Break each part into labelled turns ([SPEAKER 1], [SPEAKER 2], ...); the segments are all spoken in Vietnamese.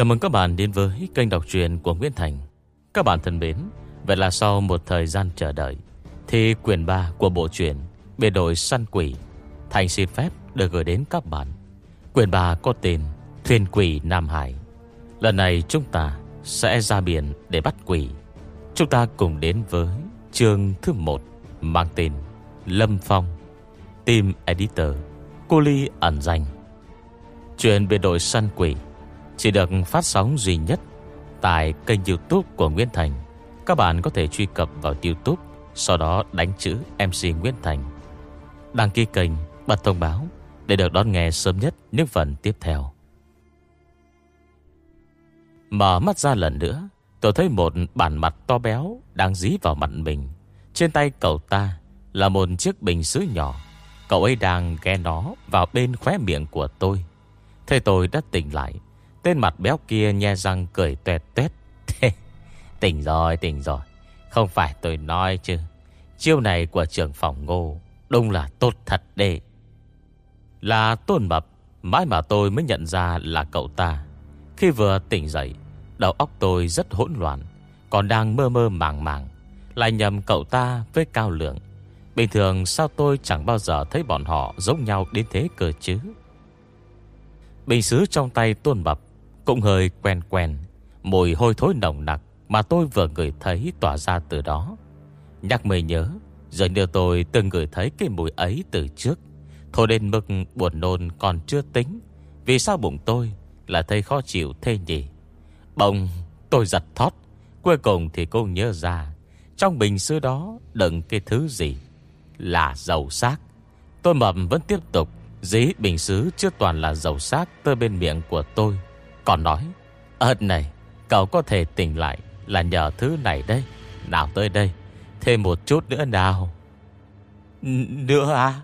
[SPEAKER 1] Chào mừng các bạn đến với kênh đọc truyện của Nguyễn Thành. Các bạn thân mến, Vậy là sau một thời gian chờ đợi, Thì quyển 3 của bộ truyện Biệt đội săn quỷ, Thành xin phép được gửi đến các bạn. Quyển 3 có tên Thuyền quỷ Nam Hải. Lần này chúng ta sẽ ra biển để bắt quỷ. Chúng ta cùng đến với chương thứ 1 Mang tên Lâm Phong, Team Editor Cô Ly ẩn danh. Chuyện biệt đội săn quỷ chỉ được phát sóng duy nhất Tại kênh youtube của Nguyễn Thành. Các bạn có thể truy cập vào youtube, Sau đó đánh chữ MC Nguyễn Thành. Đăng ký kênh, Bật thông báo Để được đón nghe sớm nhất những phần tiếp theo. Mở mắt ra lần nữa, Tôi thấy một bản mặt to béo Đang dí vào mặt mình. Trên tay cậu ta Là một chiếc bình sứ nhỏ. Cậu ấy đang ghe nó vào bên khóe miệng của tôi. Thế tôi đã tỉnh lại. Tên mặt béo kia nhe răng cười tuệt tuét. Tỉnh rồi tỉnh rồi. Không phải tôi nói chứ. Chiêu này của trưởng phòng ngô, Đúng là tốt thật đệ Là tôn mập, Mãi mà tôi mới nhận ra là cậu ta. Khi vừa tỉnh dậy, Đầu óc tôi rất hỗn loạn, Còn đang mơ mơ màng màng, Lại nhầm cậu ta với cao lượng. Bình thường sao tôi chẳng bao giờ thấy bọn họ giống nhau đến thế cơ chứ? Bình xứ trong tay tôn mập cũng hơi quen quen, Mùi hôi thối nồng nặc Mà tôi vừa ngửi thấy tỏa ra từ đó. Nhắc mới nhớ Giờ như tôi từng ngửi thấy cái mùi ấy từ trước. Thôi đến mức buồn nôn còn chưa tính, Vì sao bụng tôi Là thấy khó chịu thế nhỉ? Bỗng tôi giật thót, Cuối cùng thì cô nhớ ra, Trong bình xứ đó đựng cái thứ gì? Là dầu xác. Tôi mập vẫn tiếp tục Dí bình xứ chưa toàn là dầu xác Tới bên miệng của tôi. Còn nói Ơt này, Cậu có thể tỉnh lại Là nhờ thứ này đây Nào tới đây, Thêm một chút nữa nào. N, Nữa à?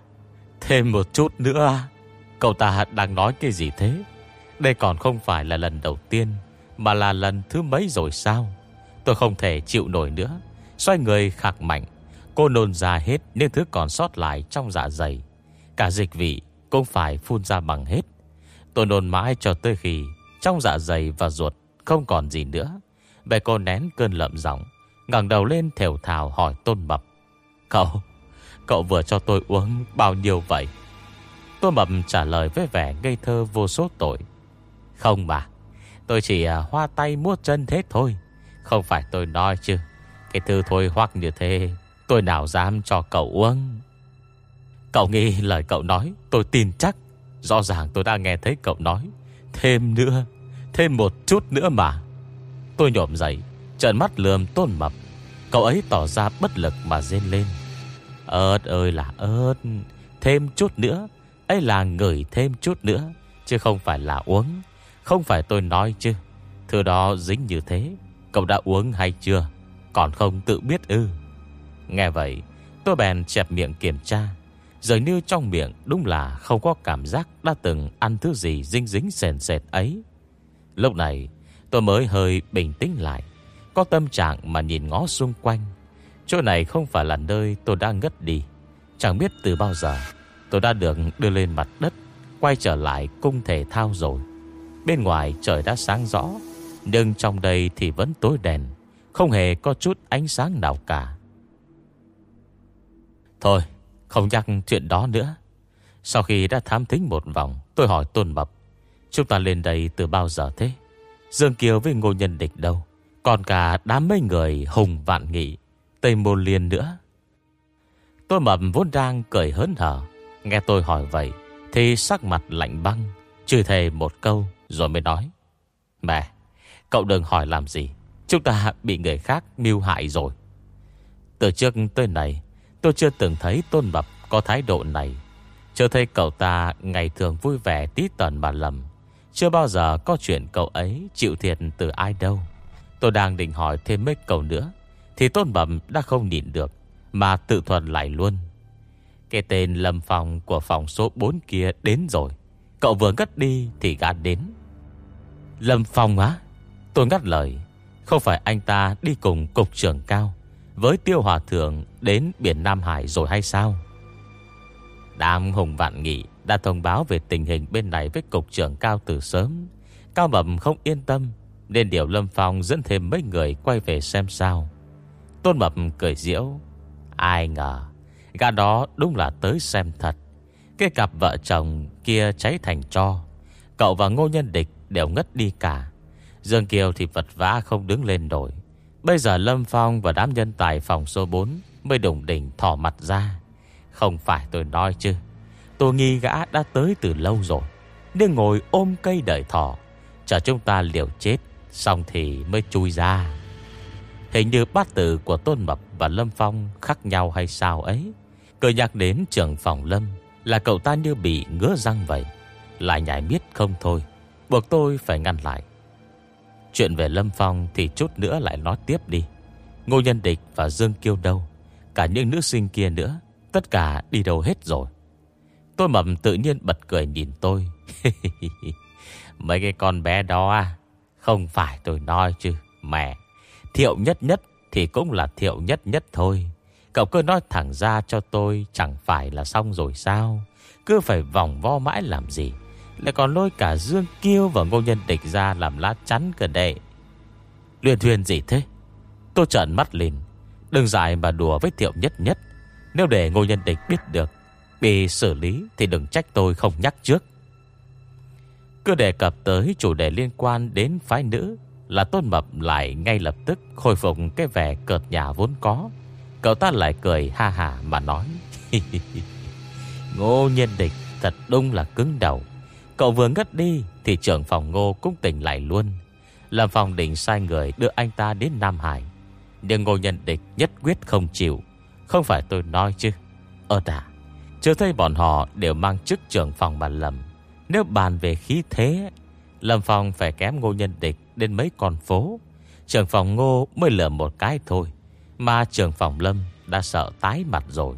[SPEAKER 1] Thêm một chút nữa à? Cậu ta đang nói cái gì thế? Đây còn không phải là lần đầu tiên, Mà là lần thứ mấy rồi sao? Tôi không thể chịu nổi nữa. Xoay người khạc mạnh, Cô nôn ra hết những thứ còn sót lại trong dạ dày. Cả dịch vị cũng phải phun ra bằng hết. Tôi nôn mãi cho tới khi trong dạ dày và ruột, không còn gì nữa. Bè cô nén cơn lợm giọng, ngẩng đầu lên thều thào hỏi Tôn Mập. Cậu Cậu vừa cho tôi uống bao nhiêu vậy? Tôn Mập trả lời với vẻ ngây thơ vô số tội. Không mà, Tôi chỉ à, hoa tay mua chân thế thôi, Không phải tôi nói chứ. Cái thư thôi hoặc như thế, Tôi nào dám cho cậu uống? Cậu nghĩ lời cậu nói, Tôi tin chắc. Rõ ràng tôi đã nghe thấy cậu nói. Thêm nữa Thêm một chút nữa mà. Tôi nhổm dậy, Trợn mắt lườm tôn mập. Cậu ấy tỏ ra bất lực mà rên lên. Ớt ơi là ớt, Thêm chút nữa, ấy là ngửi thêm chút nữa, Chứ không phải là uống. Không phải tôi nói chứ, Thứ đó dính như thế, Cậu đã uống hay chưa? Còn không tự biết ư? Nghe vậy, tôi bèn chẹp miệng kiểm tra. Dường như trong miệng đúng là không có cảm giác đã từng ăn thứ gì dính dính sền sệt ấy. Lúc này, tôi mới hơi bình tĩnh lại. Có tâm trạng mà nhìn ngó xung quanh. Chỗ này không phải là nơi tôi đang ngất đi. Chẳng biết từ bao giờ, tôi đã được đưa lên mặt đất. Quay trở lại cung thể thao rồi. Bên ngoài trời đã sáng rõ. Nhưng trong đây thì vẫn tối đèn. Không hề có chút ánh sáng nào cả. Thôi, không nhắc chuyện đó nữa Sau khi đã thám thính một vòng, Tôi hỏi Tôn Mập Chúng ta lên đây từ bao giờ thế? Dương Kiều với Ngô Nhân Địch đâu? Còn cả đám mấy người Hùng Vạn Nghị, Tây Môn Liên nữa. Tôi Mập vốn đang cười hớn hở. Nghe tôi hỏi vậy, Thì sắc mặt lạnh băng, Chửi thề một câu rồi mới nói. Mẹ, Cậu đừng hỏi làm gì. Chúng ta bị người khác mưu hại rồi. Từ trước tới này Tôi chưa từng thấy Tôn Mập có thái độ này. Chưa thấy cậu ta ngày thường vui vẻ tí tần mà lầm. Chưa bao giờ có chuyện cậu ấy chịu thiệt từ ai đâu. Tôi đang định hỏi thêm mấy câu nữa, Thì Tôn bẩm đã không nhịn được, Mà tự thuần lại luôn. Cái tên Lâm phòng của phòng số 4 kia đến rồi. Cậu vừa ngất đi thì gã đến. Lâm phòng á? Tôi ngắt lời. Không phải anh ta đi cùng cục trưởng cao, với tiêu hòa thượng đến biển Nam Hải rồi hay sao? Đàm Hùng Vạn Nghị đã thông báo về tình hình bên này với cục trưởng cao từ sớm. Cao Mập không yên tâm, Nên điều Lâm Phong dẫn thêm mấy người quay về xem sao. Tôn Mập cười diễu, Ai ngờ, Gã đó đúng là tới xem thật. Cái cặp vợ chồng kia cháy thành cho, Cậu và Ngô Nhân Địch đều ngất đi cả. Dương Kiều thì vật vã không đứng lên nổi. Bây giờ Lâm Phong và đám nhân tài phòng số 4 Mới đồng đỉnh thỏ mặt ra. Không phải tôi nói chứ Tôi nghi gã đã tới từ lâu rồi Nhưng ngồi ôm cây đợi thỏ. Chờ chúng ta liều chết, Xong thì mới chui ra. Hình như bát tử của Tôn Mập và Lâm Phong khác nhau hay sao ấy? Cười nhạc đến trưởng phòng Lâm, Là cậu ta như bị ngứa răng vậy. Lại nhảy miết không thôi, Buộc tôi phải ngăn lại. Chuyện về Lâm Phong thì chút nữa lại nói tiếp đi. Ngô Nhân Địch và Dương Kiêu đâu? Cả những nữ sinh kia nữa, Tất cả đi đâu hết rồi? Tôi mầm tự nhiên bật cười nhìn tôi. Mấy cái con bé đó à Không phải tôi nói chứ, Mẹ. Thiệu nhất nhất thì cũng là thiệu nhất nhất thôi. Cậu cứ nói thẳng ra cho tôi, Chẳng phải là xong rồi sao? Cứ phải vòng vo mãi làm gì? Lại còn lôi cả Dương Kiêu và Ngô Nhân Địch ra Làm lá chắn cơ đệ. Luyện thuyền gì thế? Tôi trợn mắt lên. Đừng dài mà đùa với thiệu nhất nhất. Nếu để Ngô Nhân Địch biết được Bị xử lý thì đừng trách tôi không nhắc trước. Cứ đề cập tới chủ đề liên quan đến phái nữ Là Tôn Mập lại ngay lập tức khôi phục cái vẻ cợt nhà vốn có. Cậu ta lại cười ha hà mà nói Ngô nhân địch thật đúng là cứng đầu. Cậu vừa ngất đi Thì trưởng phòng ngô cũng tỉnh lại luôn. Làm phòng định sai người đưa anh ta đến Nam Hải. Nhưng ngô nhân địch nhất quyết không chịu. Không phải tôi nói chứ. Ơ đã chưa thấy bọn họ đều mang chức trưởng phòng bàn Lâm Nếu bàn về khí thế, Lâm Phong phải kém ngô nhân địch Đến mấy con phố. Trưởng phòng ngô mới lừa một cái thôi, Mà trưởng phòng Lâm đã sợ tái mặt rồi.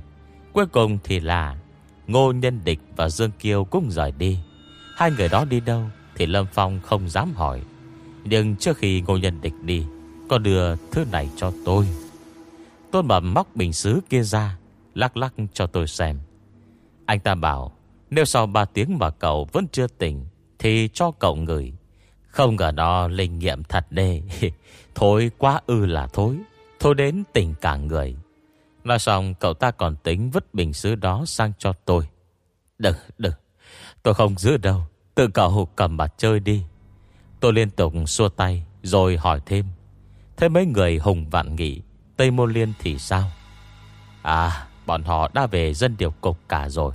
[SPEAKER 1] Cuối cùng thì là Ngô Nhân Địch và Dương Kiêu cũng rời đi. Hai người đó đi đâu Thì Lâm Phong không dám hỏi. Nhưng trước khi Ngô Nhân Địch đi, Có đưa thứ này cho tôi. Tôn Mập móc bình xứ kia ra, Lắc lắc cho tôi xem. Anh ta bảo Nếu sau 3 tiếng mà cậu vẫn chưa tỉnh Thì cho cậu ngửi. Không ngờ nó linh nghiệm thật đê Thôi quá ư là thối Thôi đến tỉnh cả người. Nói xong cậu ta còn tính vứt bình xứ đó sang cho tôi. Đừng, đừng Tôi không giữ đâu Tự cậu cầm mà chơi đi. Tôi liên tục xua tay Rồi hỏi thêm Thế mấy người hùng vạn nghị Tây Môn Liên thì sao? À bọn họ đã về dân điều cục cả rồi.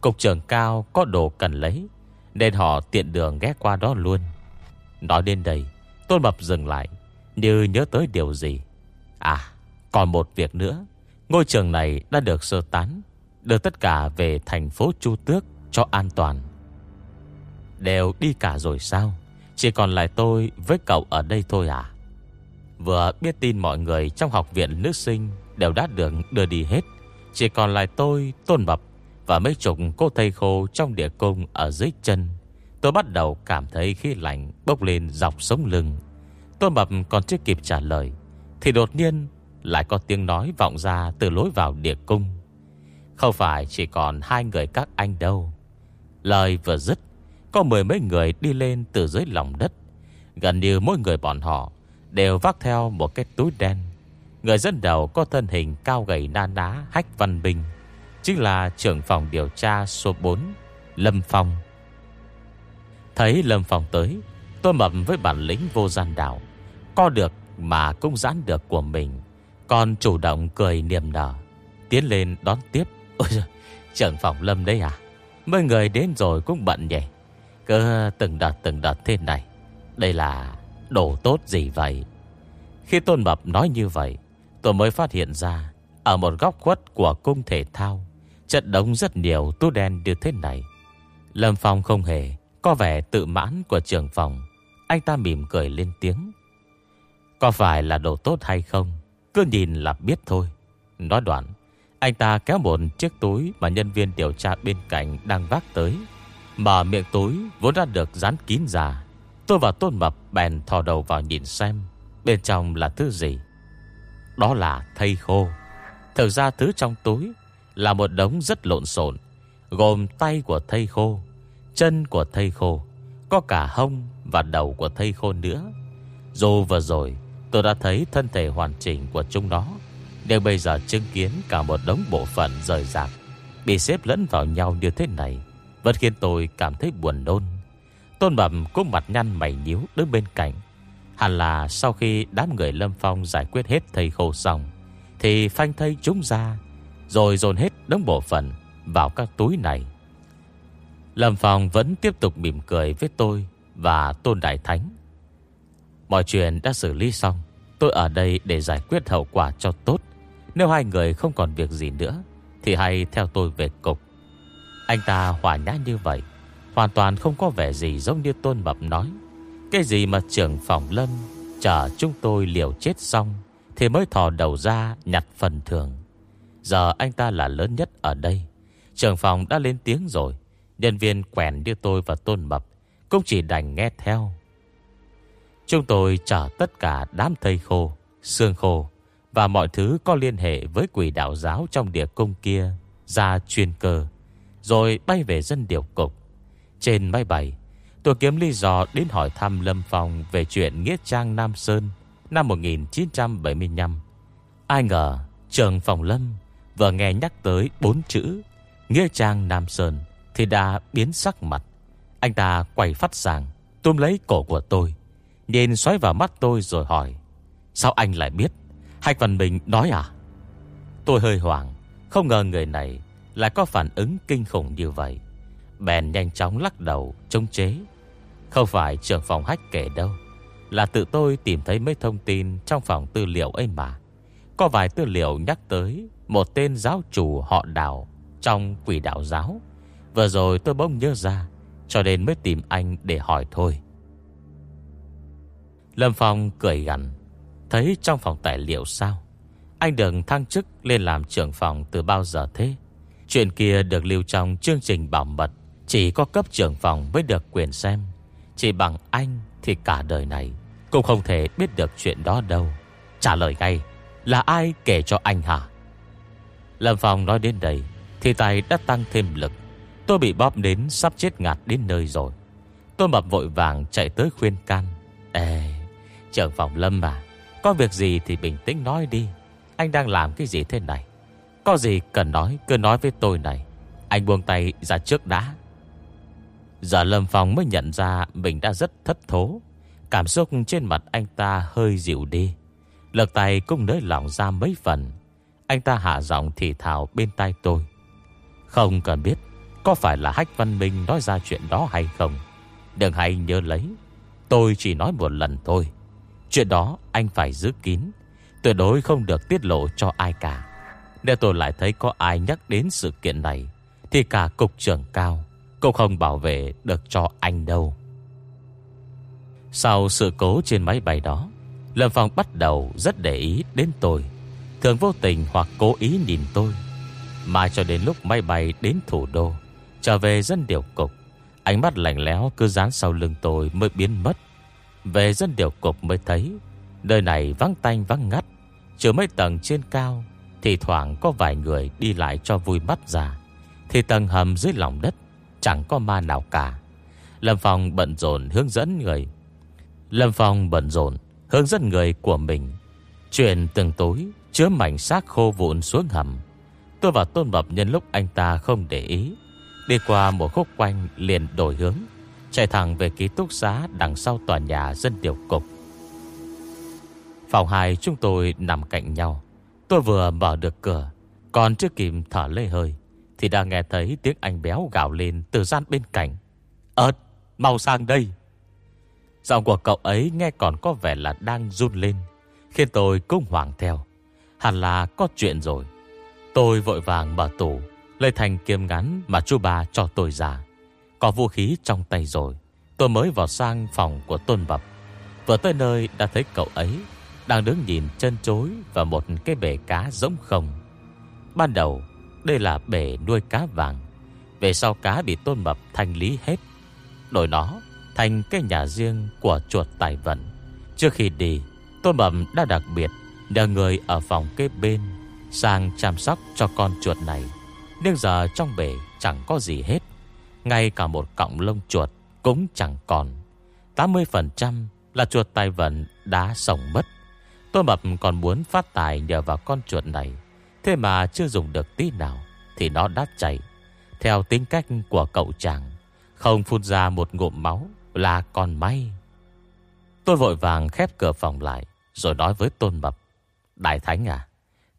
[SPEAKER 1] Cục trưởng cao có đồ cần lấy, Nên họ tiện đường ghé qua đó luôn. Nói đến đây, Tôn Mập dừng lại, Như nhớ tới điều gì. À còn một việc nữa. Ngôi trường này đã được sơ tán, Đưa tất cả về thành phố Chu Tước Cho an toàn. Đều đi cả rồi sao? Chỉ còn lại tôi với cậu ở đây thôi à? Vừa biết tin mọi người Trong học viện nữ sinh Đều đã được đưa đi hết chỉ còn lại tôi, Tôn Mập Và mấy chục cô thầy khô trong địa cung Ở dưới chân. Tôi bắt đầu cảm thấy khí lạnh bốc lên dọc sống lưng. Tôn Mập còn chưa kịp trả lời Thì đột nhiên lại có tiếng nói vọng ra từ lối vào địa cung. Không phải chỉ còn hai người các anh đâu. Lời vừa dứt Có mười mấy người đi lên từ dưới lòng đất. Gần như mỗi người bọn họ Đều vác theo một cái túi đen. Người dẫn đầu có thân hình cao gầy na ná Hách Văn Bình Chính là trưởng phòng điều tra số 4 Lâm Phong. Thấy Lâm Phong tới Tôi mập với bản lĩnh vô gian đảo Co được mà cũng giãn được của mình còn chủ động cười niềm nở Tiến lên đón tiếp. Ôi giời, trưởng phòng lâm đấy à? Mấy người đến rồi cũng bận nhỉ? Cứ từng đợt từng đợt thế này Đây là đồ tốt gì vậy? Khi Tôn Mập nói như vậy Tôi mới phát hiện ra, Ở một góc khuất của cung thể thao, Trận đống rất nhiều tú đen như thế này. Lâm Phong không hề Có vẻ tự mãn của trưởng phòng. Anh ta mỉm cười lên tiếng. Có phải là đồ tốt hay không? Cứ nhìn là biết thôi. Nói đoạn, Anh ta kéo một chiếc túi Mà nhân viên điều tra bên cạnh đang vác tới. Mở miệng túi vốn đã được dán kín ra. Tôi và Tôn Mập bèn thò đầu vào nhìn xem Bên trong là thứ gì. Đó là thây khô. Thực ra thứ trong túi Là một đống rất lộn xộn, Gồm tay của thây khô, Chân của thây khô, Có cả hông và đầu của thây khô nữa. Dù vừa rồi, tôi đã thấy thân thể hoàn chỉnh của chúng nó, Nhưng bây giờ chứng kiến cả một đống bộ phận rời rạc, Bị xếp lẫn vào nhau như thế này, Vẫn khiến tôi cảm thấy buồn nôn. Tôn Bẩm cũng mặt nhăn mày nhíu đứng bên cạnh. Hẳn là sau khi đám người Lâm Phong giải quyết hết thầy khô xong Thì phanh thây chúng ra Rồi dồn hết đống bộ phận vào các túi này Lâm Phong vẫn tiếp tục mỉm cười với tôi và Tôn Đại Thánh. Mọi chuyện đã xử lý xong. Tôi ở đây để giải quyết hậu quả cho tốt. Nếu hai người không còn việc gì nữa, thì hãy theo tôi về cục. Anh ta hòa nhã như vậy, hoàn toàn không có vẻ gì giống như Tôn Mập nói. Cái gì mà trưởng phòng Lâm chờ chúng tôi liều chết xong, thì mới thò đầu ra nhặt phần thưởng Giờ anh ta là lớn nhất ở đây. Trưởng phòng đã lên tiếng rồi. Nhân viên quèn đưa tôi và Tôn Mập Cũng chỉ đành nghe theo Chúng tôi chở tất cả đám thây khô Xương khô Và mọi thứ có liên hệ với quỷ đạo giáo Trong địa cung kia Ra chuyên cơ Rồi bay về dân điều cục Trên máy bay Tôi kiếm lý do đến hỏi thăm Lâm Phong Về chuyện Nghĩa Trang Nam Sơn Năm 1975 Ai ngờ trường phòng Lâm Vừa nghe nhắc tới bốn chữ Nghĩa Trang Nam Sơn thì đã biến sắc mặt. Anh ta quay phát sàng, Tôm lấy cổ của tôi Nhìn xoáy vào mắt tôi rồi hỏi Sao anh lại biết? Hạch Văn Bình nói à? Tôi hơi hoảng Không ngờ người này lại có phản ứng kinh khủng như vậy. Bèn nhanh chóng lắc đầu Chống chế. Không phải trưởng phòng hách kể đâu, Là tự tôi tìm thấy mấy thông tin Trong phòng tư liệu ấy mà. Có vài tư liệu nhắc tới Một tên giáo chủ họ đạo Trong quỷ đạo giáo. Vừa rồi tôi bỗng nhớ ra, Cho nên mới tìm anh để hỏi thôi. Lâm Phong cười gằn, Thấy trong phòng tài liệu sao? Anh đừng thăng chức lên làm trưởng phòng từ bao giờ thế? Chuyện kia được lưu trong chương trình bảo mật, Chỉ có cấp trưởng phòng mới được quyền xem. Chỉ bằng anh thì cả đời này Cũng không thể biết được chuyện đó đâu. Trả lời ngay, Là ai kể cho anh hả? Lâm Phong nói đến đây Thì tay đã tăng thêm lực. Tôi bị bóp đến sắp chết ngạt đến nơi rồi. Tôi mập vội vàng chạy tới khuyên can. Ê, Trưởng phòng Lâm à Có việc gì thì bình tĩnh nói đi. Anh đang làm cái gì thế này? Có gì cần nói, cứ nói với tôi này. Anh buông tay ra trước đã. Giờ Lâm Phong mới nhận ra Mình đã rất thất thố. Cảm xúc trên mặt anh ta hơi dịu đi. Lực tay cũng nới lỏng ra mấy phần. Anh ta hạ giọng thì thào bên tai tôi. Không cần biết có phải là Hách Văn Minh nói ra chuyện đó hay không. Đừng hay nhớ lấy. Tôi chỉ nói một lần thôi. Chuyện đó anh phải giữ kín. Tuyệt đối không được tiết lộ cho ai cả. Nếu tôi lại thấy có ai nhắc đến sự kiện này, Thì cả cục trưởng cao cũng không bảo vệ được cho anh đâu. Sau sự cố trên máy bay đó, Lâm Phong bắt đầu rất để ý đến tôi. Thường vô tình hoặc cố ý nhìn tôi. Mà cho đến lúc máy bay đến thủ đô, Trở về dân điều cục, Ánh mắt lạnh lẽo cứ dán sau lưng tôi mới biến mất. Về dân điều cục mới thấy, Nơi này vắng tanh vắng ngắt, Trừ mấy tầng trên cao, Thì thoảng có vài người đi lại cho vui mắt ra, Thì tầng hầm dưới lòng đất Chẳng có ma nào cả. Lâm Phong bận rộn hướng dẫn người. Lâm Phong bận rộn Hướng dẫn người của mình. Chuyển từng túi Chứa mảnh xác khô vụn xuống hầm. Tôi và Tôn Bập nhân lúc anh ta không để ý, Đi qua một khúc quanh liền đổi hướng, Chạy thẳng về ký túc xá Đằng sau tòa nhà dân tiểu cục. Phòng hai chúng tôi nằm cạnh nhau. Tôi vừa mở được cửa, Còn chưa kịp thở lê hơi. Thì đã nghe thấy tiếng anh béo gào lên Từ gian bên cạnh. Ơt, mau sang đây. Giọng của cậu ấy nghe còn có vẻ là đang run lên Khiến tôi cũng hoảng theo. Hẳn là có chuyện rồi. Tôi vội vàng mở tủ Lấy thành kiếm ngắn mà chú bà cho tôi ra. Có vũ khí trong tay rồi Tôi mới vào sang phòng của Tôn Bập. Vừa tới nơi đã thấy cậu ấy Đang đứng nhìn chân chối và một cái bể cá giống không. Ban đầu đây là bể nuôi cá vàng. Về sau cá bị Tôn mập thanh lý hết. Đổi nó thành cái nhà riêng của chuột tài vận. Trước khi đi, Tôn mập đã đặc biệt Nhờ người ở phòng kế bên Sang chăm sóc cho con chuột này. Nhưng giờ trong bể chẳng có gì hết. Ngay cả một cọng lông chuột cũng chẳng còn. 80% là chuột tài vận đã sống mất. Tôn Mập còn muốn phát tài nhờ vào con chuột này. Thế mà chưa dùng được tí nào Thì nó đã chảy. Theo tính cách của cậu chàng, Không phun ra một ngụm máu Là còn may. Tôi vội vàng khép cửa phòng lại, Rồi nói với Tôn Mập, Đại Thánh à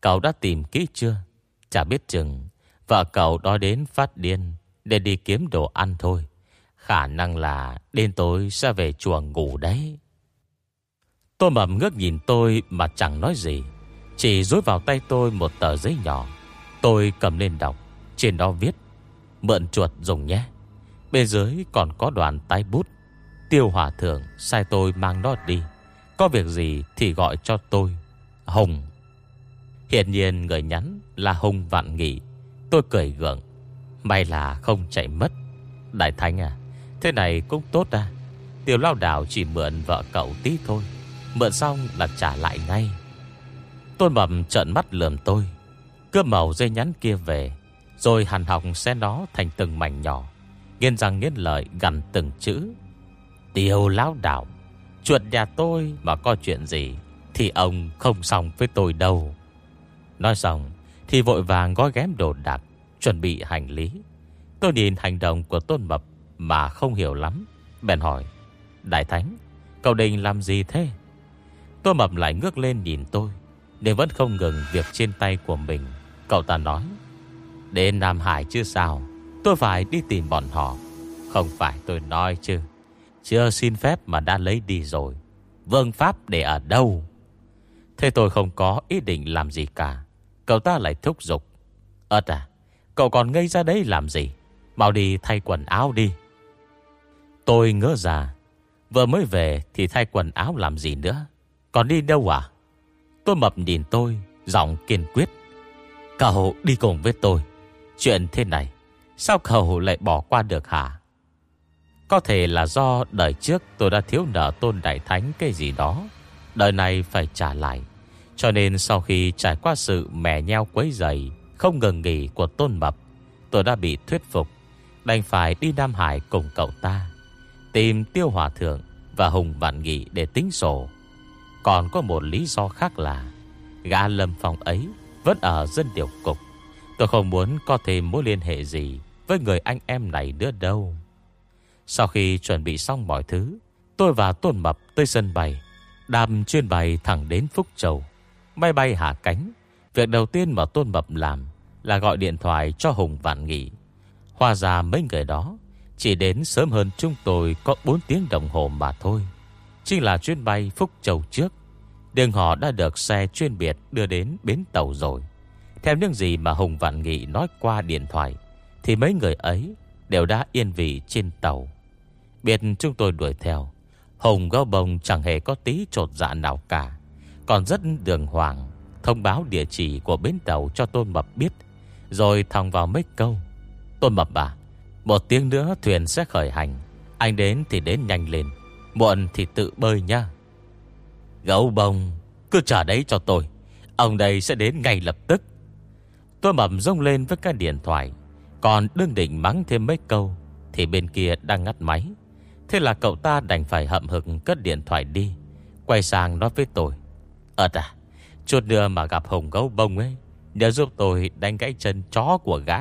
[SPEAKER 1] Cậu đã tìm kỹ chưa? Chả biết chừng Vợ cậu đói đến phát điên Để đi kiếm đồ ăn thôi. Khả năng là Đêm tối sẽ về chùa ngủ đấy. Tôn Mập ngước nhìn tôi Mà chẳng nói gì. Chỉ dối vào tay tôi một tờ giấy nhỏ. Tôi cầm lên đọc. Trên đó viết, Mượn chuột dùng nhé. Bên dưới còn có đoàn tay bút. Tiêu hỏa thượng sai tôi mang nó đi. Có việc gì thì gọi cho tôi. Hùng. Hiện nhiên người nhắn là Hùng Vạn Nghị. Tôi cười gượng. May là không chạy mất. Đại Thánh à Thế này cũng tốt à. Tiểu lao đảo chỉ mượn vợ cậu tí thôi. Mượn xong là trả lại ngay. Tôn mầm trợn mắt lườm tôi. Cướp màu dây nhắn kia về, Rồi hàn học xe nó thành từng mảnh nhỏ Nghiên răng nghiên lợi gần từng chữ. Tiêu lão đảo Chuột nhà tôi mà có chuyện gì Thì ông không xong với tôi đâu. Nói xong Thì vội vàng gói ghém đồ đạc, Chuẩn bị hành lý. Tôi nhìn hành động của Tôn Mập Mà không hiểu lắm, Bèn hỏi, Đại Thánh, Cậu định làm gì thế? Tôn Mập lại ngước lên nhìn tôi nên vẫn không ngừng việc trên tay của mình, Cậu ta nói. Đến Nam Hải chứ sao? Tôi phải đi tìm bọn họ. Không phải tôi nói chứ. Chưa xin phép mà đã lấy đi rồi. Vương pháp để ở đâu? Thế tôi không có ý định làm gì cả. Cậu ta lại thúc giục. Ơt à Cậu còn ngây ra đấy làm gì? Mau đi thay quần áo đi. Tôi ngỡ ra. Vừa mới về thì thay quần áo làm gì nữa? Còn đi đâu à? Tôi mập nhìn tôi Giọng kiên quyết Cậu đi cùng với tôi Chuyện thế này Sao cậu lại bỏ qua được hả có thể là do đời trước tôi đã thiếu nợ tôn đại thánh cái gì đó. Đời này phải trả lại. Cho nên sau khi trải qua sự mè nheo quấy dày, không ngừng nghỉ của tôn mập, tôi đã bị thuyết phục. Đành phải đi Nam Hải cùng cậu ta. Tìm tiêu hòa thượng và Hùng Vạn Nghị để tính sổ. Còn có một lý do khác là gã lâm phòng ấy vẫn ở dân điều cục. Tôi không muốn có thêm mối liên hệ gì với người anh em này nữa đâu. Sau khi chuẩn bị xong mọi thứ, Tôi và Tôn Mập tới sân bay Đàm chuyên bay thẳng đến Phúc Châu Máy bay hạ cánh, Việc đầu tiên mà Tôn Mập làm Là gọi điện thoại cho Hùng Vạn Nghị Hòa ra mấy người đó Chỉ đến sớm hơn chúng tôi Có 4 tiếng đồng hồ mà thôi Chính là chuyến bay Phúc Châu trước. Đường họ đã được xe chuyên biệt Đưa đến bến tàu rồi. Theo những gì mà Hùng Vạn Nghị nói qua điện thoại, Thì mấy người ấy Đều đã yên vị trên tàu. Biệt chúng tôi đuổi theo, hùng gao bồng chẳng hề có tí trột dạ nào cả. Còn rất đường hoàng, Thông báo địa chỉ của bến tàu cho Tôn Mập biết. Rồi thòng vào mấy câu, Tôn Mập à Một tiếng nữa thuyền sẽ khởi hành, Anh đến thì đến nhanh lên. Muộn thì tự bơi nha Gấu bông, Cứ trả đấy cho tôi. Ông đây sẽ đến ngay lập tức. Tôi mầm rông lên với cái điện thoại. Còn đương định mắng thêm mấy câu, Thì bên kia đang ngắt máy. Thế là cậu ta đành phải hậm hực cất điện thoại đi. Quay sang nói với tôi. Ơt à Chút nữa mà gặp hồng gấu bông ấy Nhớ giúp tôi đánh gãy chân chó của gã.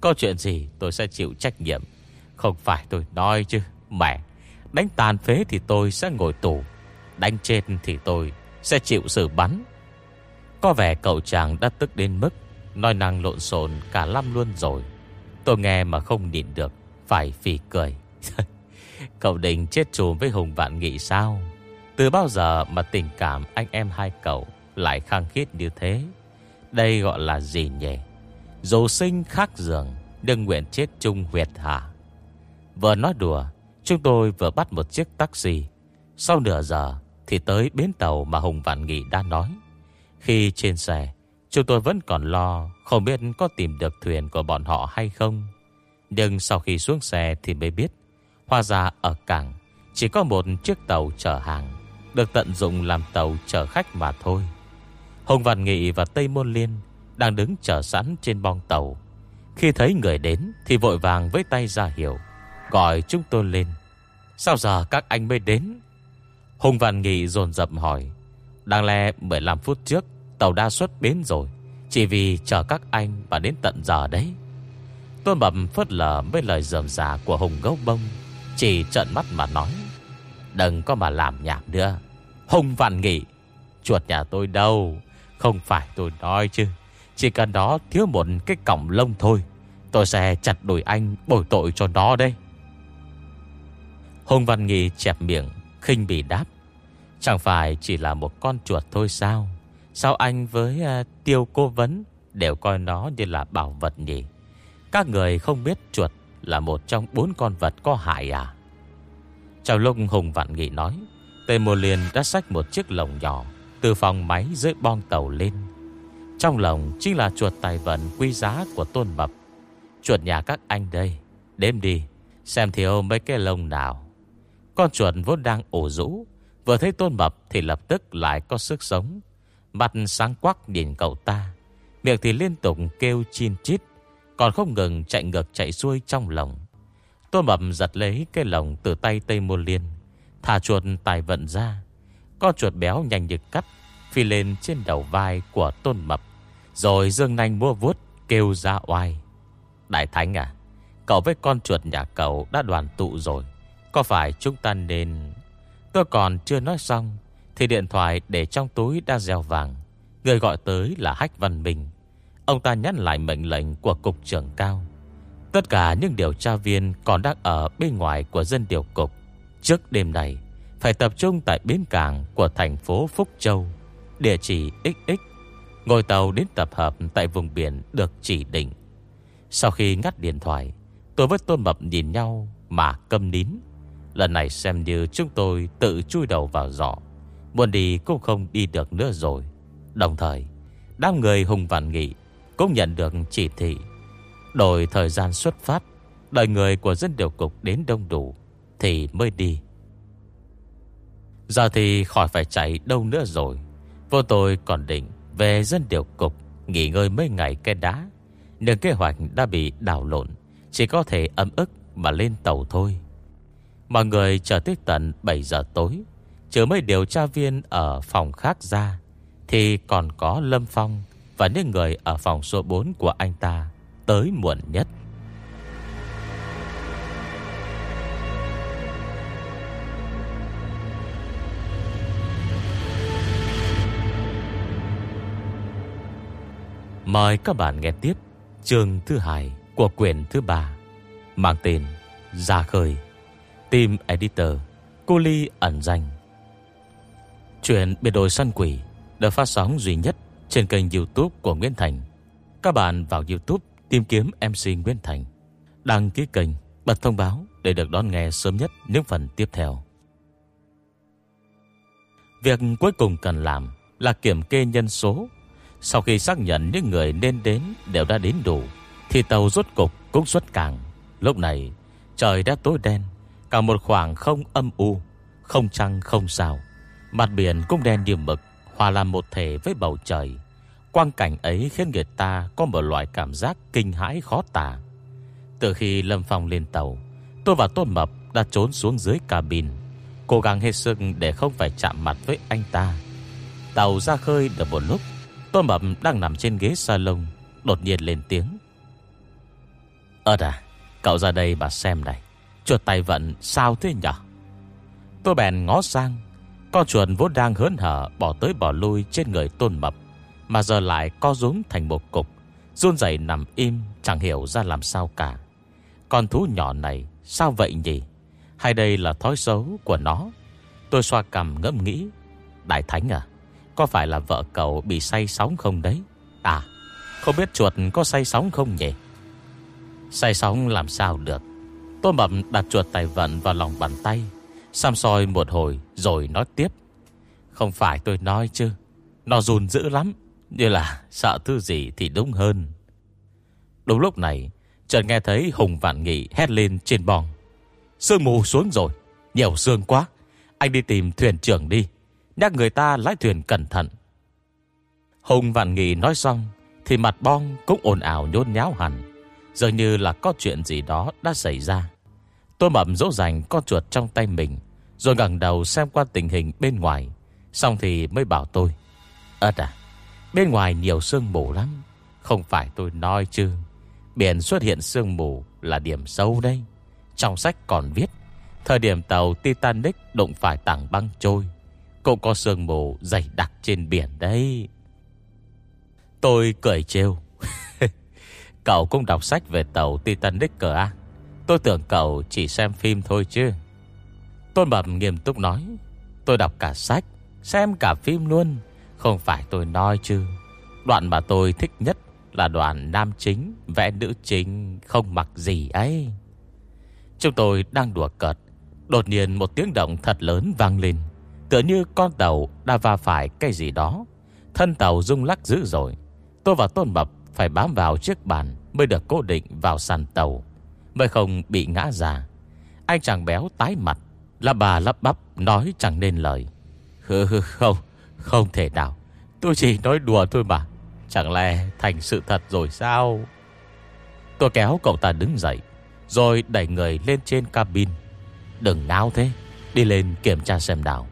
[SPEAKER 1] Có chuyện gì tôi sẽ chịu trách nhiệm. Không phải tôi nói chứ, Mẹ. Đánh tàn phế thì tôi sẽ ngồi tù, Đánh chết thì tôi sẽ chịu sự bắn. Có vẻ cậu chàng đã tức đến mức Nói năng lộn xộn cả năm luôn rồi. Tôi nghe mà không nhịn được, Phải phì cười. Cậu định chết chùm với Hùng Vạn Nghị sao? Từ bao giờ mà tình cảm anh em hai cậu Lại khăng khít như thế? Đây gọi là gì nhỉ? Dù sinh khác giường Đừng nguyện chết chung huyệt hả Vừa nói đùa Chúng tôi vừa bắt một chiếc taxi. Sau nửa giờ Thì tới bến tàu mà Hùng Vạn Nghị đã nói. Khi trên xe, Chúng tôi vẫn còn lo, Không biết có tìm được thuyền của bọn họ hay không. Nhưng sau khi xuống xe thì mới biết hoa ra ở cảng Chỉ có một chiếc tàu chở hàng, Được tận dụng làm tàu chở khách mà thôi. Hồng Văn Nghị và Tây Môn Liên Đang đứng chờ sẵn trên bong tàu. Khi thấy người đến Thì vội vàng với tay ra hiệu Gọi chúng tôi lên. Sao giờ các anh mới đến? Hùng Văn Nghị dồn dập hỏi. Đang lẽ 15 phút trước, Tàu đã xuất bến rồi. Chỉ vì chờ các anh mà đến tận giờ đấy. Tôn Mập phớt lờ với lời dườm giả của Hùng Gấu Bông, Chỉ trận mắt mà nói. Đừng có mà làm nhảm nữa. Hùng Văn Nghị, Chuột nhà tôi đâu? Không phải tôi nói chứ. Chỉ cần đó thiếu một cái cổng lông thôi, Tôi sẽ chặt đuổi anh bồi tội cho nó đây Hùng Văn Nghị chẹp miệng khinh bỉ đáp Chẳng phải chỉ là một con chuột thôi sao? Sao anh với uh, tiêu cô vấn Đều coi nó như là bảo vật nhỉ? Các người không biết chuột Là một trong bốn con vật có hại à? Trong lúc Hùng Vạn Nghị nói Tề Mô Liên đã xách một chiếc lồng nhỏ Từ phòng máy dưới bong tàu lên. Trong lồng chính là chuột tài vận quý giá của Tôn Mập. Chuột nhà các anh đây Đêm đi Xem thiếu mấy cái lông nào. Con chuột vốn đang ổ rũ, Vừa thấy Tôn Mập thì lập tức lại có sức sống. Mặt sáng quắc nhìn cậu ta, Miệng thì liên tục kêu chin chít, Còn không ngừng chạy ngược chạy xuôi trong lòng. Tôn Mập giật lấy cái lồng từ tay Tây Môn Liên, Thả chuột tài vận ra. Con chuột béo nhanh như cắt, Phi lên trên đầu vai của Tôn Mập, Rồi dương nanh mua vuốt Kêu ra oai. Đại Thánh à Cậu với con chuột nhà cậu đã đoàn tụ rồi. Có phải chúng ta nên Tôi còn chưa nói xong, Thì điện thoại để trong túi đã gieo vàng. Người gọi tới là Hách Văn bình Ông ta nhắn lại mệnh lệnh của Cục trưởng Cao. Tất cả những điều tra viên còn đang ở bên ngoài của dân điều cục. Trước đêm này, Phải tập trung tại bến cảng của thành phố Phúc Châu, Địa chỉ XX Ngồi tàu đến tập hợp tại vùng biển được chỉ định. Sau khi ngắt điện thoại, Tôi với Tôn Mập nhìn nhau mà câm nín. Lần này xem như chúng tôi tự chui đầu vào giỏ. Muốn đi cũng không đi được nữa rồi. Đồng thời, Đám người hùng vạn nghị Cũng nhận được chỉ thị. Đổi thời gian xuất phát, Đợi người của dân điều cục đến đông đủ Thì mới đi. Giờ thì khỏi phải chạy đâu nữa rồi. Vô tôi còn định Về dân điều cục Nghỉ ngơi mấy ngày cái đá Nhưng kế hoạch đã bị đảo lộn, Chỉ có thể ấm ức mà lên tàu thôi. Mọi người chờ tới tận 7 giờ tối. Chứ mấy điều tra viên ở phòng khác ra, Thì còn có Lâm Phong Và những người ở phòng số 4 của anh ta Tới muộn nhất. Mời các bạn nghe tiếp chương thứ hai của quyển thứ ba, mang tên Ra Khơi. Team Editor, Cô Ly ẩn danh. Chuyện biệt đội săn quỷ Được phát sóng duy nhất Trên kênh youtube của Nguyễn Thành. Các bạn vào youtube tìm kiếm MC Nguyễn Thành, Đăng ký kênh, Bật thông báo để được đón nghe sớm nhất Những phần tiếp theo. Việc cuối cùng cần làm Là kiểm kê nhân số. Sau khi xác nhận những người nên đến Đều đã đến đủ, Thì tàu rốt cục cũng xuất cảng. Lúc này, trời đã tối đen Cả một khoảng không âm u, Không trăng, không sao. Mặt biển cũng đen như mực, Hòa làm một thể với bầu trời. Quang cảnh ấy khiến người ta Có một loại cảm giác kinh hãi khó tả. Từ khi Lâm Phong lên tàu, Tôi và Tôn Mập đã trốn xuống dưới cabin, Cố gắng hết sức để không phải chạm mặt với anh ta. Tàu ra khơi được một lúc, Tôn Mập đang nằm trên ghế salon, Đột nhiên lên tiếng. Ơt à Cậu ra đây bà xem này. Chuột tài vận, sao thế nhở? Tôi bèn ngó sang, Con chuột vốn đang hớn hở Bỏ tới bỏ lui trên người tôn mập, Mà giờ lại co rúm thành một cục, Run dày nằm im, Chẳng hiểu ra làm sao cả. Con thú nhỏ này, sao vậy nhỉ? Hay đây là thói xấu của nó? Tôi xoa cầm ngẫm nghĩ, Đại Thánh à Có phải là vợ cậu bị say sóng không đấy? À Không biết chuột có say sóng không nhỉ? Say sóng làm sao được? Tô Mập đặt chuột tài vận vào lòng bàn tay, Xăm soi một hồi rồi nói tiếp. Không phải tôi nói chứ, Nó run dữ lắm, Như là sợ thứ gì thì đúng hơn. Đúng lúc này Trần nghe thấy Hùng Vạn Nghị hét lên trên bong. Sương mù xuống rồi, Nhiều sương quá, Anh đi tìm thuyền trưởng đi, Nhắc người ta lái thuyền cẩn thận. Hùng Vạn Nghị nói xong Thì mặt bong cũng ồn ào nhôn nháo hẳn. Dường như là có chuyện gì đó đã xảy ra. Tôi mập dỗ dành con chuột trong tay mình, Rồi ngẳng đầu xem qua tình hình bên ngoài, Xong thì mới bảo tôi, Ất à Bên ngoài nhiều sương mù lắm, Không phải tôi nói chứ. Biển xuất hiện sương mù là điểm sâu đây Trong sách còn viết, Thời điểm tàu Titanic đụng phải tảng băng trôi, Cũng có sương mù dày đặc trên biển đấy. Tôi cười trêu. Cậu cũng đọc sách về tàu Titanic cờ à? Tôi tưởng cậu chỉ xem phim thôi chứ. Tôn Bập nghiêm túc nói, Tôi đọc cả sách, Xem cả phim luôn. Không phải tôi nói chứ. Đoạn mà tôi thích nhất là đoạn nam chính, Vẽ nữ chính, không mặc gì ấy. Chúng tôi đang đùa cợt. Đột nhiên một tiếng động thật lớn vang lên. Tựa như con tàu đã va phải cái gì đó. Thân tàu rung lắc dữ rồi Tôi và Tôn Bập phải bám vào chiếc bàn Mới được cố định vào sàn tàu. Mới không bị ngã ra. Anh chàng béo tái mặt Là bà lắp bắp, nói chẳng nên lời. Không Không thể nào. Tôi chỉ nói đùa thôi mà. Chẳng lẽ thành sự thật rồi sao? Tôi kéo cậu ta đứng dậy, Rồi đẩy người lên trên cabin. Đừng ngáo thế, Đi lên kiểm tra xem nào.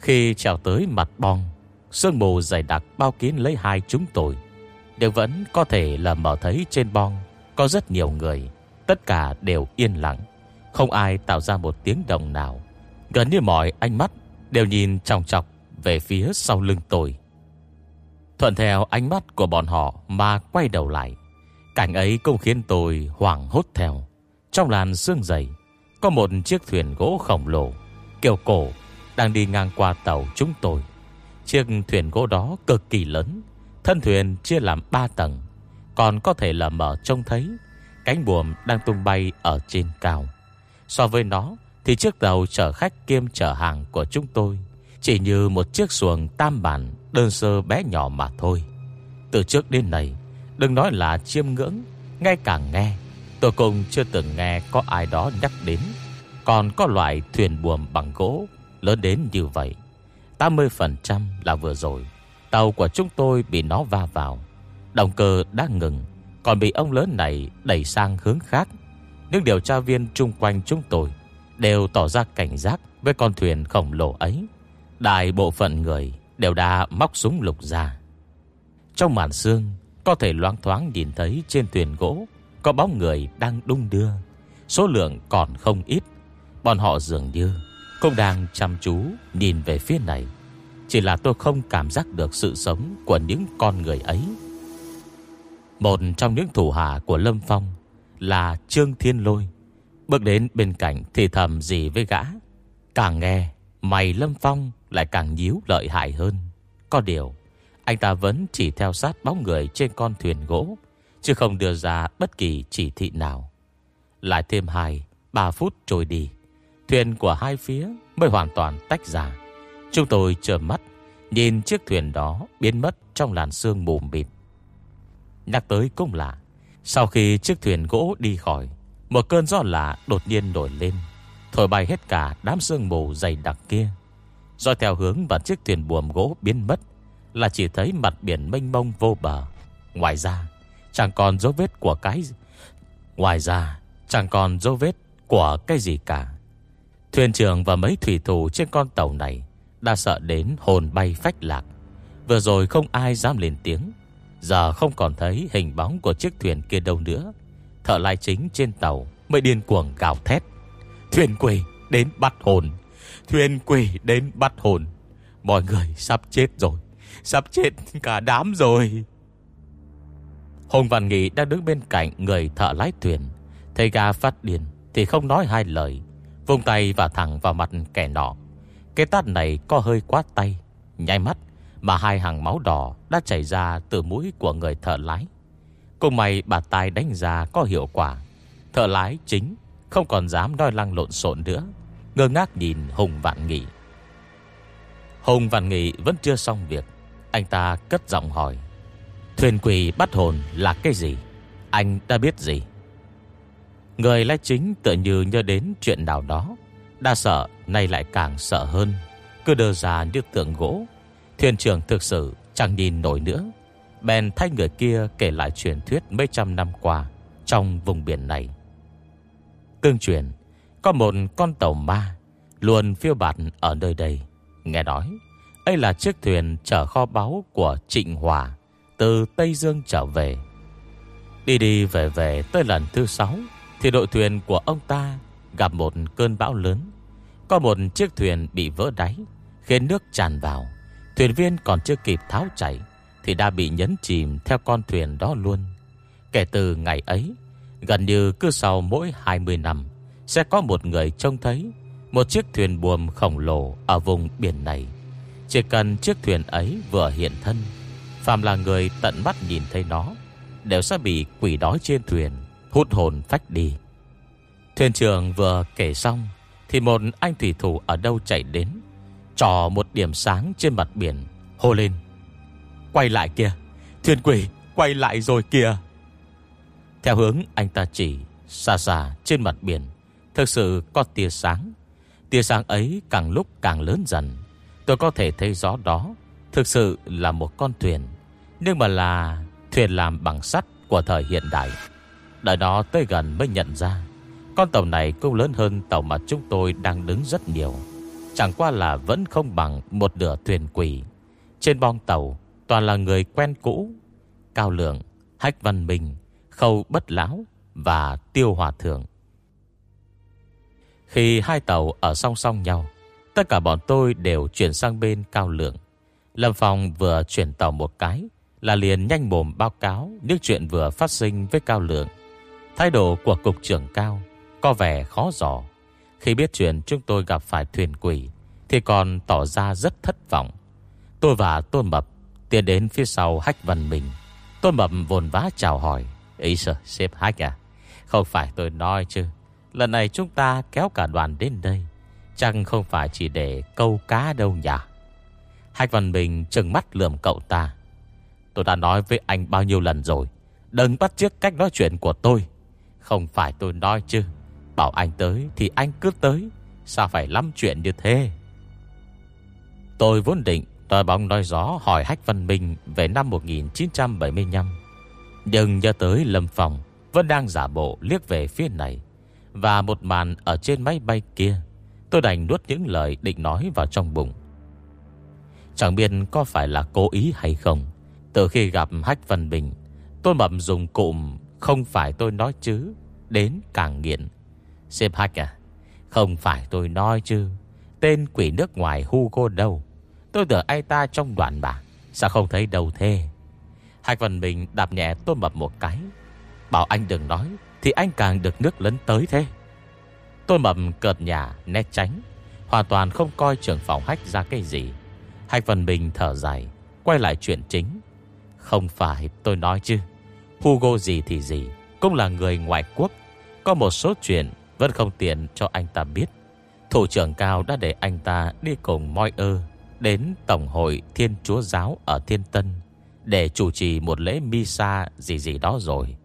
[SPEAKER 1] Khi trèo tới mặt bong, Sương mù dày đặc bao kín lấy hai chúng tôi đều vẫn có thể là mở thấy trên bong. Có rất nhiều người, Tất cả đều yên lặng. Không ai tạo ra một tiếng động nào. Gần như mọi ánh mắt Đều nhìn trong chọc về phía sau lưng tôi. Thuận theo ánh mắt của bọn họ Mà quay đầu lại. Cảnh ấy cũng khiến tôi hoảng hốt theo. Trong làn sương dày, Có một chiếc thuyền gỗ khổng lồ, Kiểu cổ, Đang đi ngang qua tàu chúng tôi. Chiếc thuyền gỗ đó cực kỳ lớn Thân thuyền chia làm 3 tầng, Còn có thể là mở trông thấy. Cánh buồm đang tung bay ở trên cao. So với nó Thì chiếc tàu chở khách kiêm chở hàng của chúng tôi Chỉ như một chiếc xuồng tam bản Đơn sơ bé nhỏ mà thôi. Từ trước đến nay, Đừng nói là chiêm ngưỡng, Ngay cả nghe, Tôi cũng chưa từng nghe có ai đó nhắc đến. Còn có loại thuyền buồm bằng gỗ Lớn đến như vậy 80% là vừa rồi. Tàu của chúng tôi bị nó va vào. Động cơ đã ngừng, Còn bị ông lớn này đẩy sang hướng khác. Những điều tra viên chung quanh chúng tôi Đều tỏ ra cảnh giác Với con thuyền khổng lồ ấy. Đại bộ phận người Đều đã móc súng lục ra. Trong màn sương, Có thể loáng thoáng nhìn thấy trên thuyền gỗ Có bóng người đang đung đưa. Số lượng còn không ít. Bọn họ dường như Cũng đang chăm chú nhìn về phía này chỉ là tôi không cảm giác được sự sống Của những con người ấy. Một trong những thủ hạ của Lâm Phong Là Trương Thiên Lôi. Bước đến bên cạnh thì thầm gì với gã. Càng nghe, Mày Lâm Phong lại càng nhíu lợi hại hơn. Có điều, Anh ta vẫn chỉ theo sát bóng người trên con thuyền gỗ, Chứ không đưa ra bất kỳ chỉ thị nào. Lại thêm 2 3 phút trôi đi, Thuyền của hai phía mới hoàn toàn tách ra. Chúng tôi chờ mắt, Nhìn chiếc thuyền đó biến mất trong làn sương mù mịt. Nhắc tới cũng lạ, Sau khi chiếc thuyền gỗ đi khỏi, Một cơn gió lạ đột nhiên nổi lên, Thổi bay hết cả đám sương mù dày đặc kia. Do theo hướng và chiếc thuyền buồm gỗ biến mất, Là chỉ thấy mặt biển mênh mông vô bờ. Ngoài ra, Chẳng còn dấu vết của cái Ngoài ra, Chẳng còn dấu vết của cái gì cả. Thuyền trưởng và mấy thủy thủ trên con tàu này đã sợ đến hồn bay phách lạc. Vừa rồi không ai dám lên tiếng. Giờ không còn thấy hình bóng của chiếc thuyền kia đâu nữa. Thợ lai chính trên tàu Mới điên cuồng gào thét. Thuyền quỷ đến bắt hồn! Thuyền quỷ đến bắt hồn! Mọi người sắp chết rồi! Sắp chết cả đám rồi! Hùng Văn Nghị đang đứng bên cạnh người thợ lái thuyền. Thấy gà phát điên Thì không nói hai lời Vùng tay và thẳng vào mặt kẻ nọ cái tát này có hơi quá tay. Nhai mắt, Mà hai hàng máu đỏ đã chảy ra từ mũi của người thợ lái. Cùng mày, bà tai đánh ra có hiệu quả. Thợ lái chính Không còn dám đôi lăng lộn xộn nữa. Ngơ ngác nhìn Hùng Vạn Nghị. Hùng Vạn Nghị vẫn chưa xong việc. Anh ta cất giọng hỏi, Thuyền quỷ bắt hồn là cái gì? Anh đã biết gì? Người lái chính tự như nhớ đến chuyện nào đó. Đa sợ, nay lại càng sợ hơn. Cứ đơ ra như tượng gỗ, Thuyền trưởng thực sự chẳng nhìn nổi nữa. Bèn thay người kia kể lại truyền thuyết mấy trăm năm qua Trong vùng biển này. Tương truyền, Có một con tàu ma Luôn phiêu bạt ở nơi đây. Nghe nói đây là chiếc thuyền chở kho báu của Trịnh Hòa Từ Tây Dương trở về. Đi đi về về tới lần thứ sáu, Thì đội thuyền của ông ta Gặp một cơn bão lớn. Có một chiếc thuyền bị vỡ đáy, Khiến nước tràn vào. Thuyền viên còn chưa kịp tháo chạy, Thì đã bị nhấn chìm theo con thuyền đó luôn. Kể từ ngày ấy, Gần như cứ sau mỗi 20 năm, Sẽ có một người trông thấy Một chiếc thuyền buồm khổng lồ Ở vùng biển này. Chỉ cần chiếc thuyền ấy vừa hiện thân Phạm là người tận mắt nhìn thấy nó, Đều sẽ bị quỷ đói trên thuyền, Hút hồn phách đi. Thuyền trưởng vừa kể xong, Thì một anh thủy thủ ở đâu chạy đến, Trò một điểm sáng trên mặt biển, Hô lên. Quay lại kìa, Thuyền quỷ, quay lại rồi kìa. Theo hướng anh ta chỉ Xa xa trên mặt biển, Thực sự có tia sáng. Tia sáng ấy càng lúc càng lớn dần. Tôi có thể thấy rõ đó, Thực sự là một con thuyền, Nhưng mà là thuyền làm bằng sắt Của thời hiện đại. Đợi đó tới gần mới nhận ra. Con tàu này cũng lớn hơn tàu mà chúng tôi đang đứng rất nhiều. Chẳng qua là vẫn không bằng một nửa thuyền quỷ. Trên bong tàu Toàn là người quen cũ Cao Lượng, Hách Văn Minh Khâu Bất Lão Và Tiêu Hòa Thượng. Khi hai tàu ở song song nhau Tất cả bọn tôi đều chuyển sang bên Cao Lượng. Lâm Phong vừa chuyển tàu một cái Là liền nhanh mồm báo cáo Những chuyện vừa phát sinh với Cao Lượng. Thái độ của cục trưởng Cao có vẻ khó dò. Khi biết chuyện chúng tôi gặp phải thuyền quỷ, Thì còn tỏ ra rất thất vọng. Tôi và Tôn Mập Tiến đến phía sau Hách Văn Minh Tôn Mập vồn vã chào hỏi, Ý sợ xếp Hách à Không phải tôi nói chứ, Lần này chúng ta kéo cả đoàn đến đây, Chẳng không phải chỉ để câu cá đâu nhỉ? Hách Văn Minh trừng mắt lườm cậu ta. Tôi đã nói với anh bao nhiêu lần rồi, Đừng bắt chước cách nói chuyện của tôi, Không phải tôi nói chứ Bảo anh tới thì anh cứ tới. Sao phải lắm chuyện như thế? Tôi vốn định Nói bóng nói gió hỏi Hách Văn Minh Về năm 1975 Nhưng nhớ tới Lâm Phòng Vẫn đang giả bộ liếc về phía này Và một màn ở trên máy bay kia, Tôi đành nuốt những lời định nói vào trong bụng. Chẳng biết có phải là cố ý hay không, Từ khi gặp Hách Văn Bình Tôi mập dùng cụm Không phải tôi nói chứ Đến càng nghiện. Xem hạch à Không phải tôi nói chứ. Tên quỷ nước ngoài Hugo đâu? Tôi tưởng ai ta trong đoạn bà, Sao không thấy đâu thế? Hạch Văn Bình đạp nhẹ tôi mập một cái. Bảo anh đừng nói, Thì anh càng được nước lấn tới thế. Tôi mập cợt nhà né tránh. Hoàn toàn không coi trưởng phòng hách ra cái gì. Hạch Văn Bình thở dài, Quay lại chuyện chính. Không phải tôi nói chứ, Hugo gì thì gì, Cũng là người ngoại quốc. Có một số chuyện vẫn không tiện cho anh ta biết. Thủ trưởng cao đã để anh ta đi cùng moi ơ Đến Tổng hội Thiên Chúa Giáo ở Thiên Tân Để chủ trì một lễ Misa gì gì đó rồi.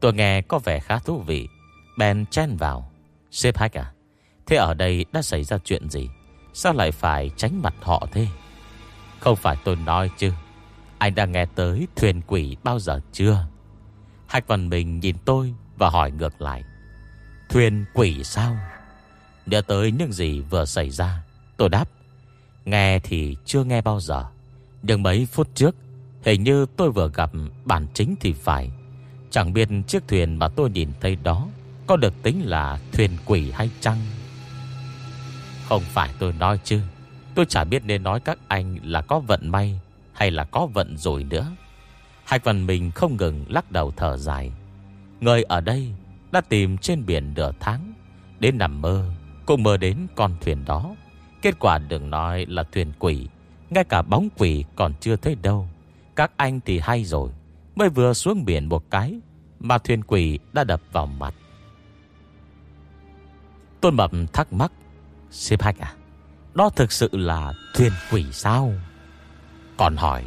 [SPEAKER 1] Tôi nghe có vẻ khá thú vị. Ben chen vào. Sếp Hách à Thế ở đây đã xảy ra chuyện gì? Sao lại phải tránh mặt họ thế? Không phải tôi nói chứ. Anh đã nghe tới thuyền quỷ bao giờ chưa? Hạch Văn Bình nhìn tôi Và hỏi ngược lại. Thuyền quỷ sao? Nhớ tới những gì vừa xảy ra, Tôi đáp. Nghe thì chưa nghe bao giờ, Nhưng mấy phút trước, Hình như tôi vừa gặp bản chính thì phải. Chẳng biết chiếc thuyền mà tôi nhìn thấy đó Có được tính là thuyền quỷ hay chăng? Không phải tôi nói chứ, Tôi chả biết nên nói các anh là có vận may Hay là có vận rồi nữa. Hạch Văn mình không ngừng lắc đầu thở dài. Người ở đây đã tìm trên biển nửa tháng. Đến nằm mơ Cũng mơ đến con thuyền đó. Kết quả đừng nói là thuyền quỷ, Ngay cả bóng quỷ còn chưa thấy đâu. Các anh thì hay rồi, Mới vừa xuống biển một cái Mà thuyền quỷ đã đập vào mặt. Tôn Mập thắc mắc Xếp Hạch à Đó thực sự là thuyền quỷ sao? Còn hỏi,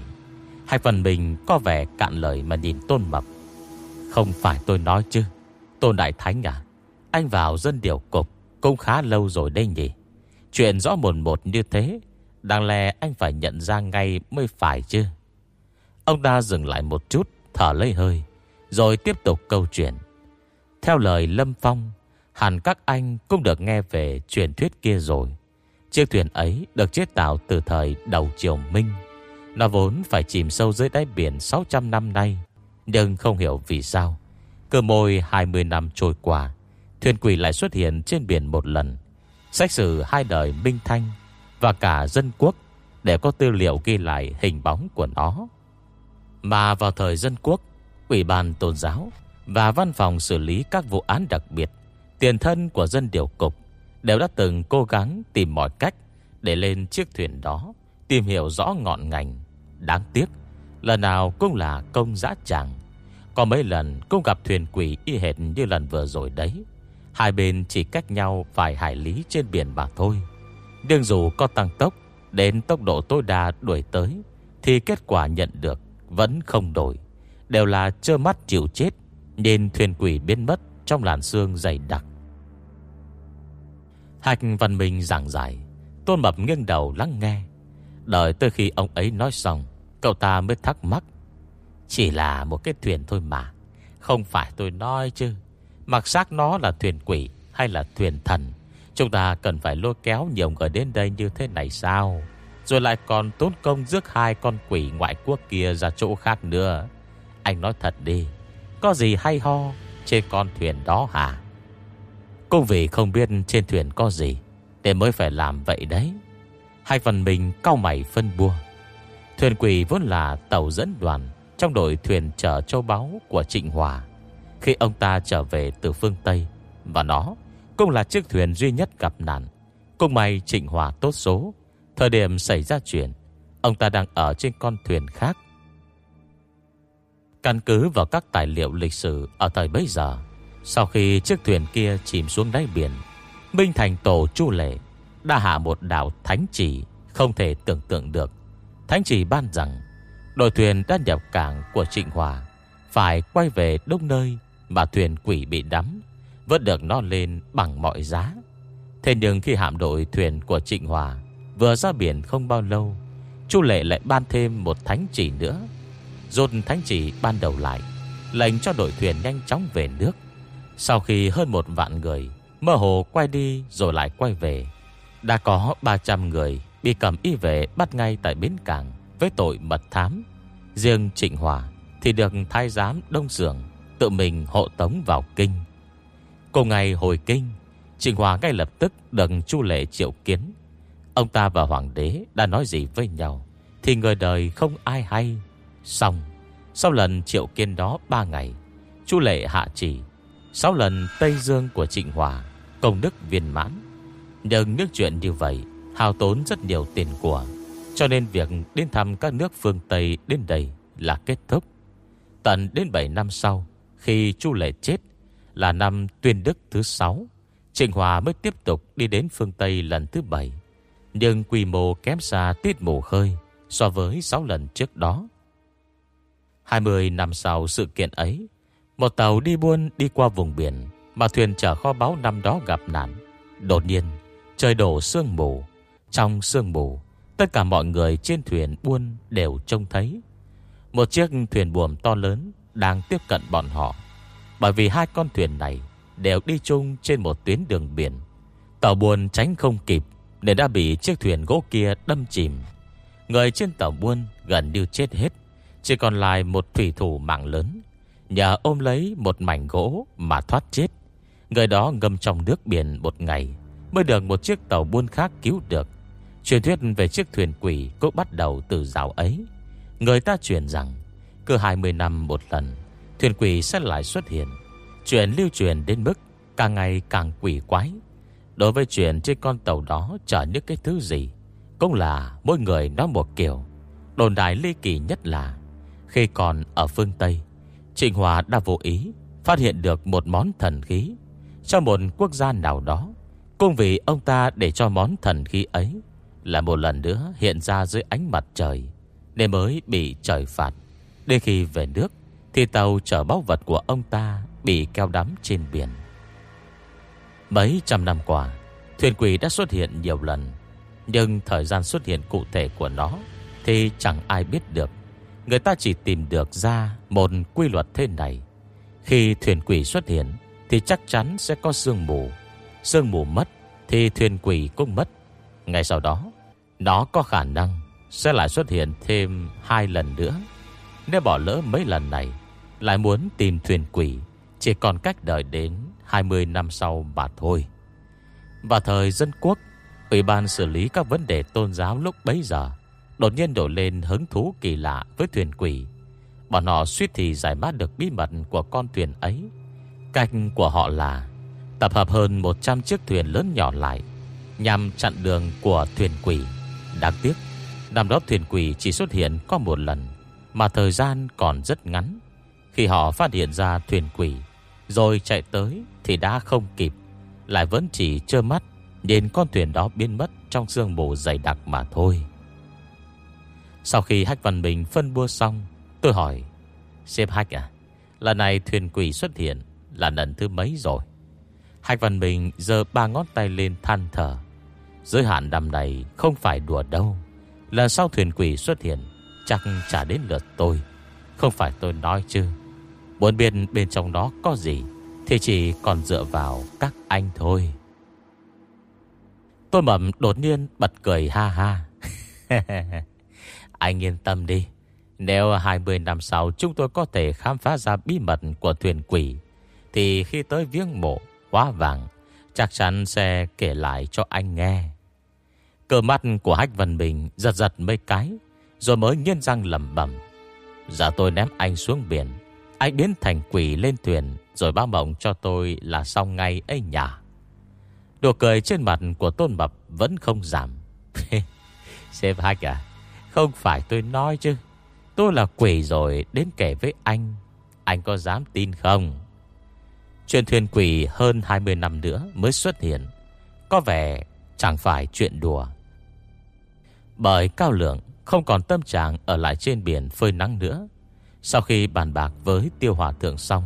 [SPEAKER 1] hai phần Bình có vẻ cạn lời mà nhìn Tôn Mập. Không phải tôi nói chứ Tôn Đại Thánh à Anh vào dân điều cục Cũng khá lâu rồi đây nhỉ? Chuyện rõ mồn một như thế, Đáng lẽ anh phải nhận ra ngay mới phải chứ? Ông ta dừng lại một chút, Thở lấy hơi, Rồi tiếp tục câu chuyện. Theo lời Lâm Phong, Hẳn các anh cũng được nghe về truyền thuyết kia rồi. Chiếc thuyền ấy được chế tạo từ thời đầu triều Minh. Nó vốn phải chìm sâu dưới đáy biển 600 năm nay, Nhưng không hiểu vì sao. Cơ môi 20 năm trôi qua, Thuyền quỷ lại xuất hiện trên biển một lần. Sách sử hai đời Minh Thanh Và cả dân quốc Để có tư liệu ghi lại hình bóng của nó. Mà vào thời dân quốc, Ủy ban tôn giáo Và văn phòng xử lý các vụ án đặc biệt, Tiền thân của dân điều cục Đều đã từng cố gắng tìm mọi cách Để lên chiếc thuyền đó, Tìm hiểu rõ ngọn ngành. Đáng tiếc, Lần nào cũng là công giã tràng. Có mấy lần cũng gặp thuyền quỷ y hệt như lần vừa rồi đấy. Hai bên chỉ cách nhau vài hải lý trên biển mà thôi. Nhưng dù có tăng tốc, Đến tốc độ tối đa đuổi tới, Thì kết quả nhận được Vẫn không đổi. Đều là trơ mắt chịu chết, Nên thuyền quỷ biến mất Trong làn xương dày đặc. Hạch văn minh giảng giải, Tôn Mập nghiêng đầu lắng nghe. Đợi tới khi ông ấy nói xong, Cậu ta mới thắc mắc. Chỉ là một cái thuyền thôi mà. Không phải tôi nói chứ. Mặc xác nó là thuyền quỷ Hay là thuyền thần, Chúng ta cần phải lôi kéo nhiều người đến đây như thế này sao? Rồi lại còn tốn công rước hai con quỷ ngoại quốc kia ra chỗ khác nữa. Anh nói thật đi, Có gì hay ho trên con thuyền đó hả? Cũng vì không biết trên thuyền có gì Để mới phải làm vậy đấy. Hai phần mình cao mày phân bua. Thuyền quỷ vốn là tàu dẫn đoàn trong đội thuyền chở châu báu của Trịnh Hòa, Khi ông ta trở về từ phương Tây. Và nó cũng là chiếc thuyền duy nhất gặp nạn. Cũng may Trịnh Hòa tốt số, Thời điểm xảy ra chuyện, Ông ta đang ở trên con thuyền khác. Căn cứ vào các tài liệu lịch sử Ở thời bấy giờ, Sau khi chiếc thuyền kia chìm xuống đáy biển, Minh Thành Tổ Chu Lệ Đã hạ một đảo thánh chỉ Không thể tưởng tượng được. Thánh chỉ ban rằng Đội thuyền đã nhập cảng của Trịnh Hòa. Phải quay về đông nơi Mà thuyền quỷ bị đắm Vớt được nó lên bằng mọi giá. Thế nhưng khi hạm đội thuyền của Trịnh Hòa Vừa ra biển không bao lâu, Chu Lệ lại ban thêm một thánh chỉ nữa. Rốt thánh chỉ ban đầu lại, Lệnh cho đội thuyền nhanh chóng về nước. Sau khi hơn một vạn người Mơ hồ quay đi rồi lại quay về, Đã có 300 người Bị cầm y về bắt ngay tại bến cảng. Với tội mật thám. Riêng Trịnh Hòa Thì được thái giám Đông Dường Tự mình hộ tống vào kinh. Cùng ngày hồi kinh, Trịnh Hòa ngay lập tức được chu lệ triệu kiến. Ông ta và hoàng đế đã nói gì với nhau Thì người đời không ai hay. Xong, Sau lần triệu kiến đó 3 ngày, chu lệ hạ chỉ sáu lần Tây Dương của Trịnh Hòa, Công đức viên mãn. Nhưng nước chuyện như vậy hao tốn rất nhiều tiền của. Cho nên việc đến thăm các nước phương Tây đến đây là kết thúc. Tận đến 7 năm sau, Khi chu lệ chết, là năm tuyên đức thứ 6 Trịnh Hòa mới tiếp tục đi đến phương Tây lần thứ 7 Nhưng quy mô kém xa tiết mù khơi So với 6 lần trước đó. 20 năm sau sự kiện ấy, Một tàu đi buôn đi qua vùng biển Mà thuyền chở kho báu năm đó gặp nạn. Đột nhiên, Trời đổ sương mù. Trong sương mù Tất cả mọi người trên thuyền buôn đều trông thấy. Một chiếc thuyền buồm to lớn Đang tiếp cận bọn họ. Bởi vì hai con thuyền này Đều đi chung trên một tuyến đường biển, Tàu buôn tránh không kịp Nên đã bị chiếc thuyền gỗ kia đâm chìm. Người trên tàu buôn gần như chết hết, Chỉ còn lại một thủy thủ mạng lớn, Nhờ ôm lấy một mảnh gỗ mà thoát chết. Người đó ngâm trong nước biển một ngày Mới được một chiếc tàu buôn khác cứu được. Truyền thuyết về chiếc thuyền quỷ Cũng bắt đầu từ dạo ấy. Người ta truyền rằng, Cứ 20 năm một lần, Thuyền quỷ sẽ lại xuất hiện. Chuyện lưu truyền đến mức Càng ngày càng quỷ quái. Đối với chuyện trên con tàu đó Chở những cái thứ gì, Cũng là mỗi người nói một kiểu. Đồn đại ly kỳ nhất là, Khi còn ở phương Tây, Trịnh Hòa đã vô ý Phát hiện được một món thần khí Trong một quốc gia nào đó, Cũng vì ông ta để cho món thần khí ấy là một lần nữa hiện ra dưới ánh mặt trời, Nên mới bị trời phạt. Đến khi về nước, thì tàu chở báu vật của ông ta Bị keo đắm trên biển. Mấy trăm năm qua, Thuyền quỷ đã xuất hiện nhiều lần, Nhưng thời gian xuất hiện cụ thể của nó Thì chẳng ai biết được. Người ta chỉ tìm được ra Một quy luật thế này. Khi thuyền quỷ xuất hiện, Thì chắc chắn sẽ có sương mù. Sương mù mất, Thì thuyền quỷ cũng mất. Ngay sau đó nó có khả năng Sẽ lại xuất hiện thêm hai lần nữa. Nếu bỏ lỡ mấy lần này, Lại muốn tìm thuyền quỷ, Chỉ còn cách đợi đến 20 năm sau mà thôi. Và thời dân quốc, Ủy ban xử lý các vấn đề tôn giáo lúc bấy giờ Đột nhiên đổ lên hứng thú kỳ lạ với thuyền quỷ. Bọn họ suýt thì giải mát được bí mật của con thuyền ấy. Cách của họ là Tập hợp hơn 100 chiếc thuyền lớn nhỏ lại Nhằm chặn đường của thuyền quỷ. Đáng tiếc Năm đó thuyền quỷ chỉ xuất hiện có một lần, Mà thời gian còn rất ngắn. Khi họ phát hiện ra thuyền quỷ, Rồi chạy tới Thì đã không kịp, Lại vẫn chỉ trơ mắt Nhìn con thuyền đó biến mất Trong sương mù dày đặc mà thôi. Sau khi Hách Văn Bình phân bua xong, Tôi hỏi Xếp Hách à Lần này thuyền quỷ xuất hiện Là lần thứ mấy rồi? Hách Văn Bình giơ ba ngón tay lên than thở. Giới hạn năm này không phải đùa đâu. Lần sau thuyền quỷ xuất hiện, Chắc chả đến lượt tôi. Không phải tôi nói chứ. Muốn biết bên trong đó có gì, Thì chỉ còn dựa vào các anh thôi. Tôi mầm đột nhiên bật cười ha ha. Anh yên tâm đi. Nếu 20 năm sau chúng tôi có thể khám phá ra bí mật của thuyền quỷ, Thì khi tới viếng mộ, hóa vàng, Chắc chắn sẽ kể lại cho anh nghe. Cơ mắt của Hách Vân Bình giật giật mấy cái, Rồi mới nghiên răng lầm bẩm. Giờ tôi ném anh xuống biển, Anh biến thành quỷ lên thuyền, Rồi báo mộng cho tôi là xong ngay ấy nhà. Đồ cười trên mặt của Tôn Mập Vẫn không giảm. Sếp Hách à Không phải tôi nói chứ. Tôi là quỷ rồi, đến kể với anh. Anh có dám tin không? Chuyện thuyền quỷ hơn 20 năm nữa mới xuất hiện. Có vẻ chẳng phải chuyện đùa. Bởi Cao Lượng, không còn tâm trạng ở lại trên biển phơi nắng nữa. Sau khi bàn bạc với tiêu hòa thượng xong,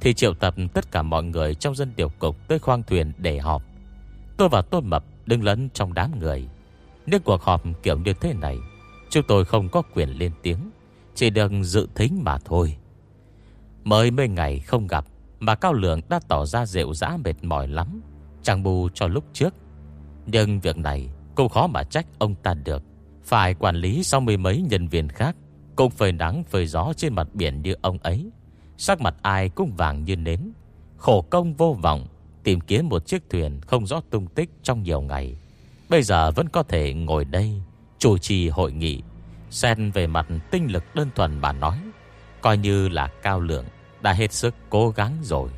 [SPEAKER 1] Thì triệu tập tất cả mọi người trong dân điều cục tới khoang thuyền để họp. Tôi và Tôn Mập đứng lẫn trong đám người. Nếu cuộc họp kiểu như thế này, Chúng tôi không có quyền lên tiếng, Chỉ được dự thính mà thôi. Mới mấy ngày không gặp Mà Cao Lượng đã tỏ ra rượu rã mệt mỏi lắm, Chẳng bù cho lúc trước. Nhưng việc này cũng khó mà trách ông ta được. Phải quản lý sau mười mấy nhân viên khác, Cũng phơi nắng phơi gió trên mặt biển như ông ấy. Sắc mặt ai cũng vàng như nến. Khổ công vô vọng, Tìm kiếm một chiếc thuyền không rõ tung tích trong nhiều ngày. Bây giờ vẫn có thể ngồi đây, Chủ trì hội nghị, Xen về mặt tinh lực đơn thuần bà nói. Coi như là cao lượng, Đã hết sức cố gắng rồi.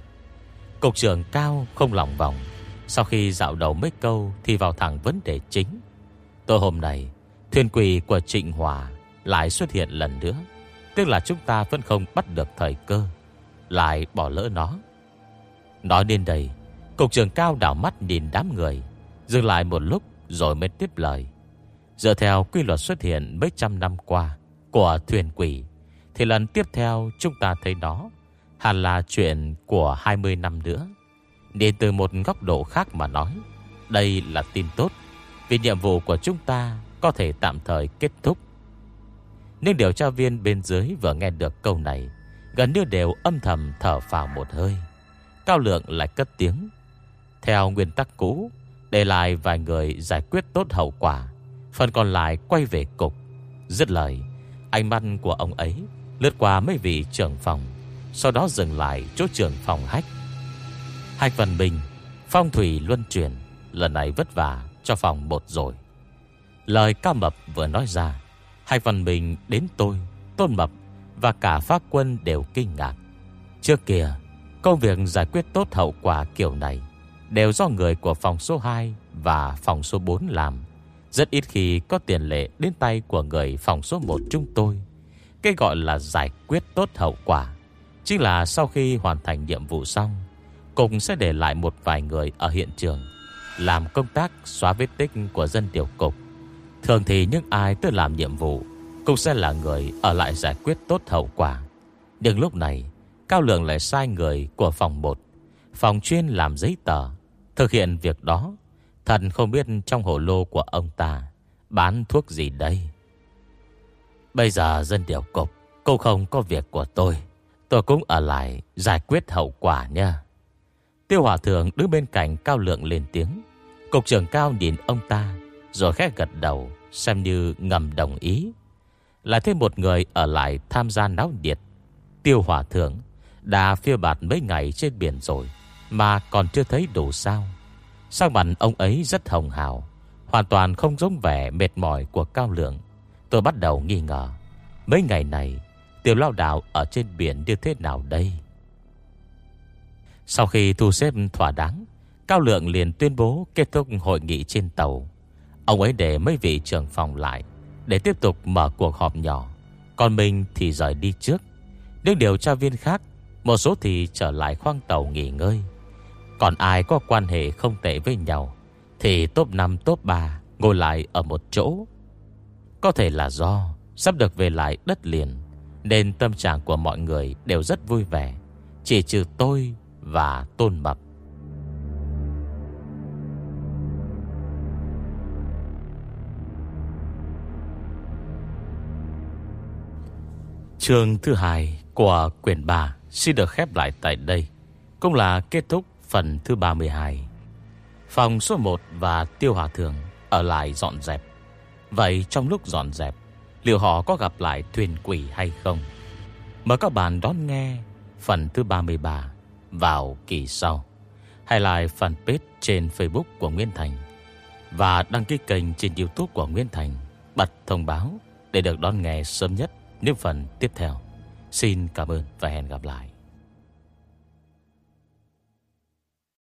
[SPEAKER 1] Cục trưởng cao không lòng vòng sau khi dạo đầu mấy câu Thì vào thẳng vấn đề chính. Tối hôm nay, Thuyền quỷ của Trịnh Hòa Lại xuất hiện lần nữa. Tức là chúng ta vẫn không bắt được thời cơ, Lại bỏ lỡ nó. Nói đến đây, Cục trưởng cao đảo mắt nhìn đám người, Dừng lại một lúc rồi mới tiếp lời. Dựa theo quy luật xuất hiện mấy trăm năm qua Của thuyền quỷ Thì lần tiếp theo chúng ta thấy đó Hẳn là chuyện của 20 năm nữa. Để từ một góc độ khác mà nói, Đây là tin tốt, Vì nhiệm vụ của chúng ta Có thể tạm thời kết thúc. Nhưng điều tra viên bên dưới Vừa nghe được câu này, Gần như đều âm thầm thở vào một hơi. Cao lượng lại cất tiếng, theo nguyên tắc cũ, Để lại vài người giải quyết tốt hậu quả, Phần còn lại quay về cục. Dứt lời, Ánh mắt của ông ấy Lướt qua mấy vị trưởng phòng, Sau đó dừng lại chỗ trưởng phòng hách. Hạch Vân Bình Phong thủy luân chuyển Lần này vất vả cho phòng một rồi Lời cao mập vừa nói ra Hạch Vân Bình đến tôi Tôn Mập Và cả pháp quân đều kinh ngạc Trước kia Công việc giải quyết tốt hậu quả kiểu này đều do người của phòng số 2 và phòng số 4 làm. Rất ít khi có tiền lệ đến tay của người phòng số 1 chúng tôi. Cái gọi là giải quyết tốt hậu quả. Chính là sau khi hoàn thành nhiệm vụ xong, cùng sẽ để lại một vài người ở hiện trường, làm công tác xóa vết tích của dân tiểu cục. Thường thì những ai tới làm nhiệm vụ cũng sẽ là người ở lại giải quyết tốt hậu quả. Nhưng lúc này, Cao Lượng lại sai người của phòng 1, phòng chuyên làm giấy tờ, Thực hiện việc đó Thần không biết trong hồ lô của ông ta Bán thuốc gì đây Bây giờ dân điều cục Cô không có việc của tôi Tôi cũng ở lại giải quyết hậu quả nha Tiêu Hòa Thượng đứng bên cạnh Cao Lượng lên tiếng. Cục trưởng Cao nhìn ông ta, rồi khẽ gật đầu, xem như ngầm đồng ý. Lại thêm một người ở lại tham gia náo nhiệt. Tiêu Hòa Thượng đã phiêu bạt mấy ngày trên biển rồi, mà còn chưa thấy đủ sao. Sao mặt ông ấy rất hồng hào, hoàn toàn không giống vẻ mệt mỏi của Cao Lượng. Tôi bắt đầu nghi ngờ, mấy ngày này Tiêu lao Đạo ở trên biển như thế nào đây? Sau khi thu xếp thỏa đáng, Cao Lượng liền tuyên bố kết thúc hội nghị trên tàu. Ông ấy để mấy vị trưởng phòng lại để tiếp tục mở cuộc họp nhỏ. Còn mình thì rời đi trước. Những điều tra viên khác, một số thì trở lại khoang tàu nghỉ ngơi. Còn ai có quan hệ không tệ với nhau, thì top 5 top 3 ngồi lại ở một chỗ. Có thể là do sắp được về lại đất liền, nên tâm trạng của mọi người đều rất vui vẻ. Chỉ trừ tôi và Tôn Mập. Chương thứ hai của quyển 3 xin được khép lại tại đây. Cũng là kết thúc phần thứ 32. Phòng số 1 và Tiêu Hòa Thường ở lại dọn dẹp. Vậy trong lúc dọn dẹp, liệu họ có gặp lại thuyền quỷ hay không? Mời các bạn đón nghe phần thứ 33 vào kỳ sau. Hay like fanpage trên Facebook của Nguyễn Thành và đăng ký kênh trên YouTube của Nguyễn Thành, bật thông báo để được đón nghe sớm nhất những phần tiếp theo. Xin cảm ơn và hẹn gặp lại.